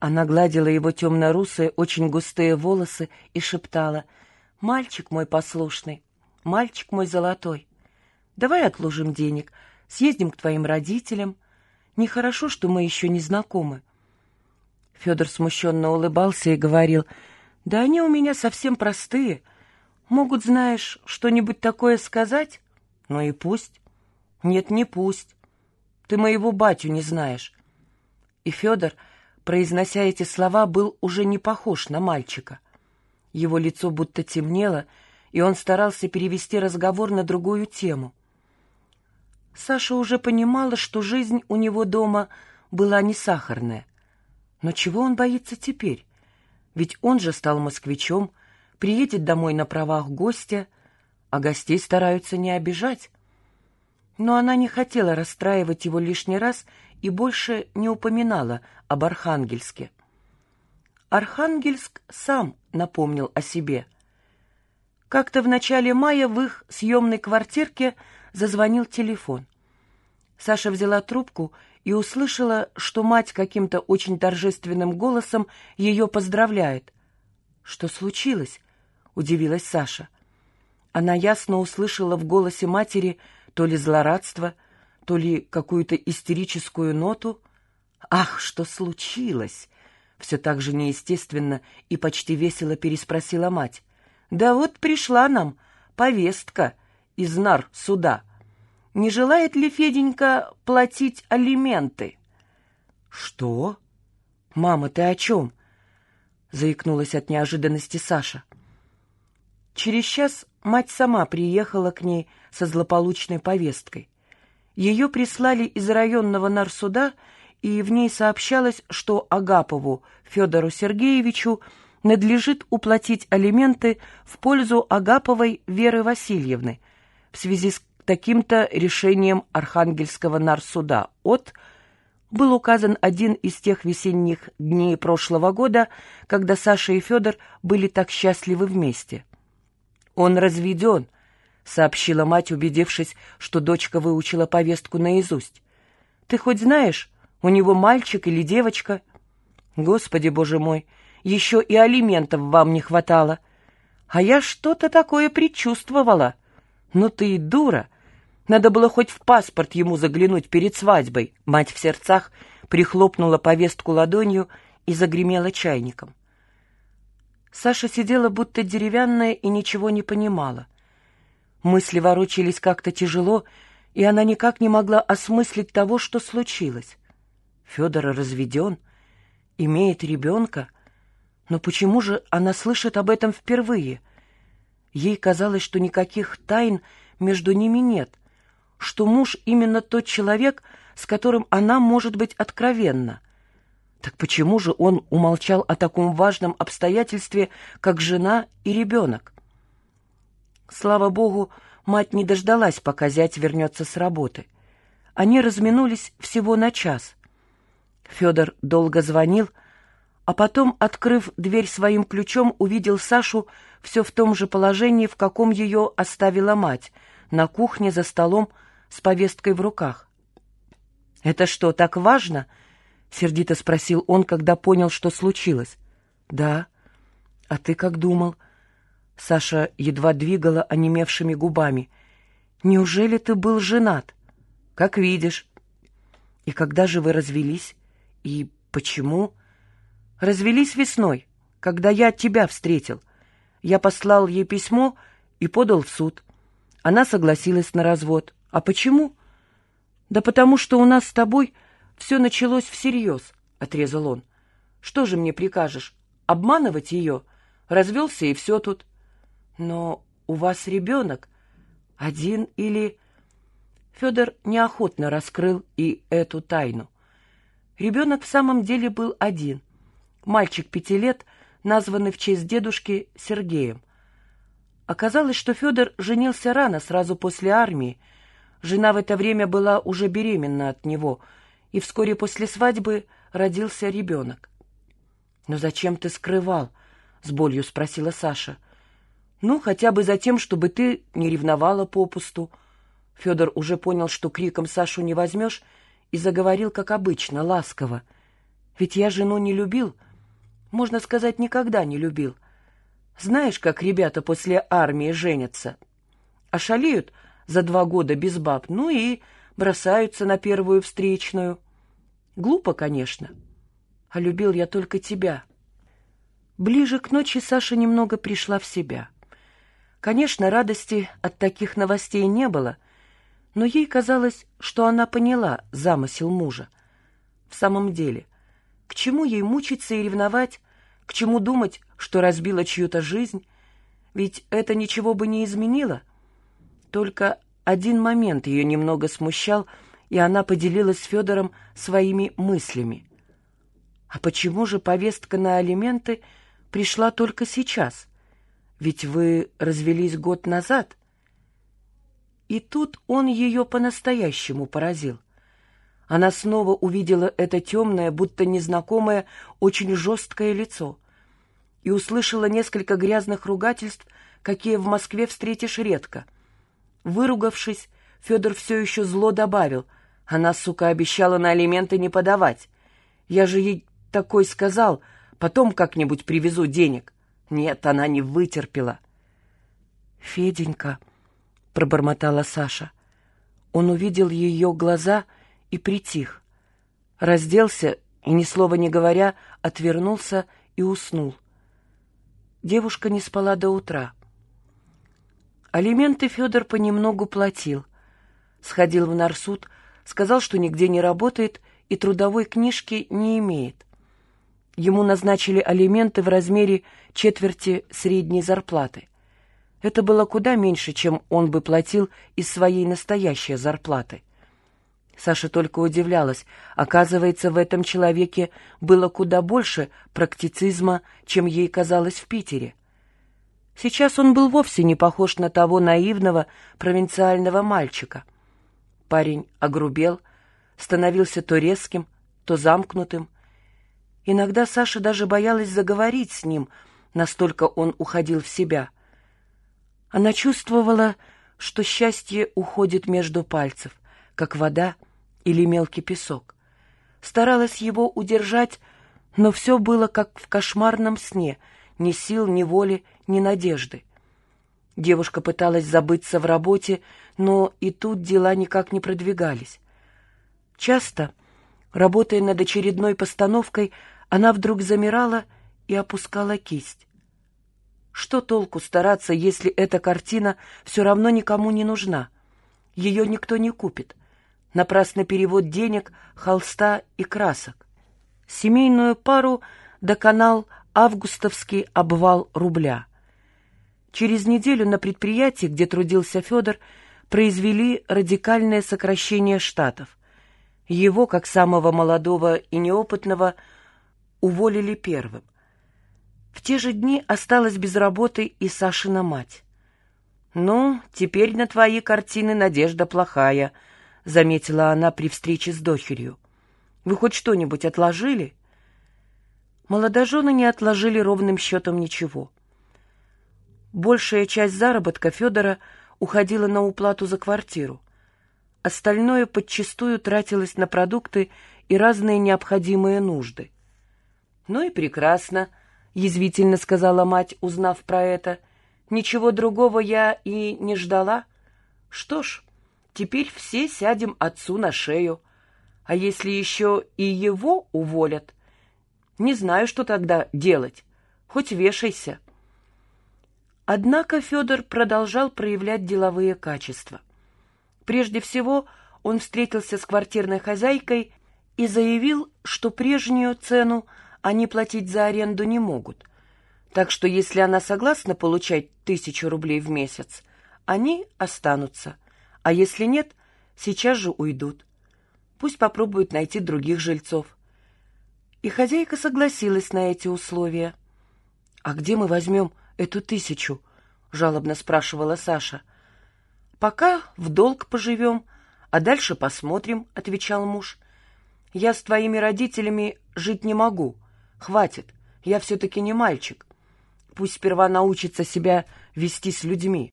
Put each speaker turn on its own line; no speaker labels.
Она гладила его темно-русые, очень густые волосы и шептала «Мальчик мой послушный, мальчик мой золотой, давай отложим денег, съездим к твоим родителям. Нехорошо, что мы еще не знакомы». Федор смущенно улыбался и говорил «Да они у меня совсем простые. Могут, знаешь, что-нибудь такое сказать? Ну и пусть». «Нет, не пусть. Ты моего батю не знаешь». И Федор произнося эти слова, был уже не похож на мальчика. Его лицо будто темнело, и он старался перевести разговор на другую тему. Саша уже понимала, что жизнь у него дома была не сахарная. Но чего он боится теперь? Ведь он же стал москвичом, приедет домой на правах гостя, а гостей стараются не обижать. Но она не хотела расстраивать его лишний раз и больше не упоминала об Архангельске. Архангельск сам напомнил о себе. Как-то в начале мая в их съемной квартирке зазвонил телефон. Саша взяла трубку и услышала, что мать каким-то очень торжественным голосом ее поздравляет. «Что случилось?» — удивилась Саша. Она ясно услышала в голосе матери то ли злорадство, то ли какую-то истерическую ноту. «Ах, что случилось!» Все так же неестественно и почти весело переспросила мать. «Да вот пришла нам повестка из нар суда. Не желает ли Феденька платить алименты?» «Что? Мама, ты о чем?» заикнулась от неожиданности Саша. Через час мать сама приехала к ней со злополучной повесткой. Ее прислали из районного нарсуда, и в ней сообщалось, что Агапову Федору Сергеевичу надлежит уплатить алименты в пользу Агаповой Веры Васильевны в связи с таким-то решением Архангельского нарсуда от был указан один из тех весенних дней прошлого года, когда Саша и Федор были так счастливы вместе. Он разведен —— сообщила мать, убедившись, что дочка выучила повестку наизусть. «Ты хоть знаешь, у него мальчик или девочка?» «Господи, боже мой, еще и алиментов вам не хватало!» «А я что-то такое предчувствовала!» «Ну ты и дура! Надо было хоть в паспорт ему заглянуть перед свадьбой!» Мать в сердцах прихлопнула повестку ладонью и загремела чайником. Саша сидела будто деревянная и ничего не понимала. Мысли ворочались как-то тяжело, и она никак не могла осмыслить того, что случилось. Федор разведен, имеет ребенка, но почему же она слышит об этом впервые? Ей казалось, что никаких тайн между ними нет, что муж именно тот человек, с которым она может быть откровенна. Так почему же он умолчал о таком важном обстоятельстве, как жена и ребенок? Слава богу, мать не дождалась, пока зять вернется с работы. Они разминулись всего на час. Федор долго звонил, а потом, открыв дверь своим ключом, увидел Сашу все в том же положении, в каком ее оставила мать, на кухне за столом с повесткой в руках. «Это что, так важно?» — сердито спросил он, когда понял, что случилось. «Да. А ты как думал?» Саша едва двигала онемевшими губами. «Неужели ты был женат?» «Как видишь». «И когда же вы развелись? И почему?» «Развелись весной, когда я тебя встретил. Я послал ей письмо и подал в суд. Она согласилась на развод. А почему?» «Да потому что у нас с тобой все началось всерьез», — отрезал он. «Что же мне прикажешь? Обманывать ее? Развелся и все тут». Но у вас ребенок один или... Федор неохотно раскрыл и эту тайну. Ребенок в самом деле был один. Мальчик пяти лет, названный в честь дедушки Сергеем. Оказалось, что Федор женился рано, сразу после армии. Жена в это время была уже беременна от него, и вскоре после свадьбы родился ребенок. «Но зачем ты скрывал?» — с болью спросила Саша. — ну, хотя бы за тем, чтобы ты не ревновала попусту. Федор уже понял, что криком Сашу не возьмешь, и заговорил, как обычно, ласково. Ведь я жену не любил, можно сказать, никогда не любил. Знаешь, как ребята после армии женятся? Ошалеют за два года без баб, ну и бросаются на первую встречную. Глупо, конечно. А любил я только тебя. Ближе к ночи Саша немного пришла в себя. Конечно, радости от таких новостей не было, но ей казалось, что она поняла замысел мужа. В самом деле, к чему ей мучиться и ревновать, к чему думать, что разбила чью-то жизнь? Ведь это ничего бы не изменило. Только один момент ее немного смущал, и она поделилась с Федором своими мыслями. А почему же повестка на алименты пришла только сейчас? Ведь вы развелись год назад. И тут он ее по-настоящему поразил. Она снова увидела это темное, будто незнакомое, очень жесткое лицо и услышала несколько грязных ругательств, какие в Москве встретишь редко — Выругавшись, Федор все еще зло добавил. Она, сука, обещала на алименты не подавать. Я же ей такой сказал, потом как-нибудь привезу денег. Нет, она не вытерпела. «Феденька», — пробормотала Саша. Он увидел ее глаза и притих. Разделся и, ни слова не говоря, отвернулся и уснул. Девушка не спала до утра. Алименты Федор понемногу платил. Сходил в нарсуд, сказал, что нигде не работает и трудовой книжки не имеет. Ему назначили алименты в размере четверти средней зарплаты. Это было куда меньше, чем он бы платил из своей настоящей зарплаты. Саша только удивлялась. Оказывается, в этом человеке было куда больше практицизма, чем ей казалось в Питере. Сейчас он был вовсе не похож на того наивного провинциального мальчика. Парень огрубел, становился то резким, то замкнутым. Иногда Саша даже боялась заговорить с ним, настолько он уходил в себя. Она чувствовала, что счастье уходит между пальцев, как вода или мелкий песок. Старалась его удержать, но все было как в кошмарном сне — ни сил, ни воли, ни надежды. Девушка пыталась забыться в работе, но и тут дела никак не продвигались. Часто, работая над очередной постановкой, она вдруг замирала и опускала кисть. Что толку стараться, если эта картина все равно никому не нужна? Ее никто не купит. Напрасный перевод денег, холста и красок. Семейную пару доконал августовский обвал рубля. Через неделю на предприятии, где трудился Федор, произвели радикальное сокращение штатов. Его, как самого молодого и неопытного, уволили первым. В те же дни осталась без работы и Сашина мать. «Ну, теперь на твои картины надежда плохая», — заметила она при встрече с дочерью. «Вы хоть что-нибудь отложили?» Молодожены не отложили ровным счетом ничего. Большая часть заработка Федора уходила на уплату за квартиру. Остальное подчастую тратилось на продукты и разные необходимые нужды. «Ну и прекрасно», — язвительно сказала мать, узнав про это. «Ничего другого я и не ждала. Что ж, теперь все сядем отцу на шею. А если еще и его уволят, не знаю, что тогда делать. Хоть вешайся. Однако Федор продолжал проявлять деловые качества. Прежде всего, он встретился с квартирной хозяйкой и заявил, что прежнюю цену они платить за аренду не могут. Так что если она согласна получать тысячу рублей в месяц, они останутся, а если нет, сейчас же уйдут. Пусть попробуют найти других жильцов. И хозяйка согласилась на эти условия. «А где мы возьмем эту тысячу?» — жалобно спрашивала Саша. «Пока в долг поживем, а дальше посмотрим», — отвечал муж. «Я с твоими родителями жить не могу. Хватит, я все-таки не мальчик. Пусть сперва научится себя вести с людьми.